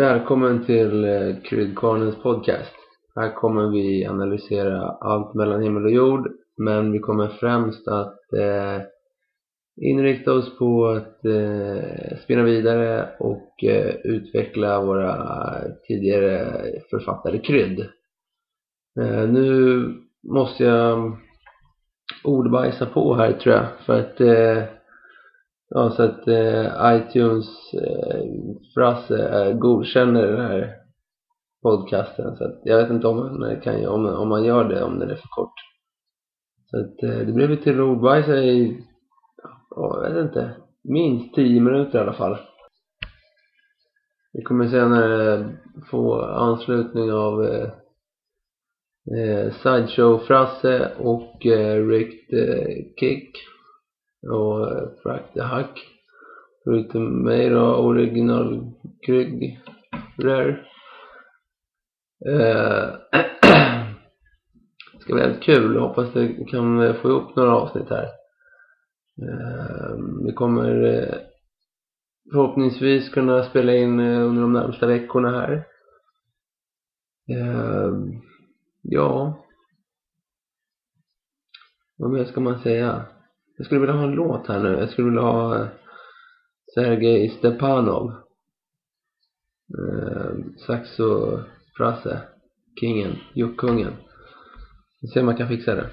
Välkommen till eh, Kryddkvarnens podcast. Här kommer vi analysera allt mellan himmel och jord, men vi kommer främst att eh, inrikta oss på att eh, spinna vidare och eh, utveckla våra tidigare författade krydd. Eh, nu måste jag ordbajsa på här tror jag, för att eh, Ja, så att eh, iTunes eh, Frasse eh, godkänner den här podcasten. Så att jag vet inte om man kan om, om man gör det, om den är för kort. Så att eh, det blev lite ordbajs i, ja, jag vet inte, minst 10 minuter i alla fall. Vi kommer senare få anslutning av eh, eh, Sideshow-Frasse och eh, Rick the Kick och eh, Frack the Hack. Förutom mig då, original Krygg Rare. Eh, det ska bli väldigt kul. Jag hoppas det kan få ihop några avsnitt här. Eh, vi kommer eh, förhoppningsvis kunna spela in eh, under de närmsta veckorna här. Ehm, ja. Vad mer ska man säga? Jag skulle vilja ha en låt här nu. Jag skulle vilja ha eh, Sergej Stepanov. Eh, Saxo Frasse. Kingen. Jukkungen. Vi ser om man kan fixa det.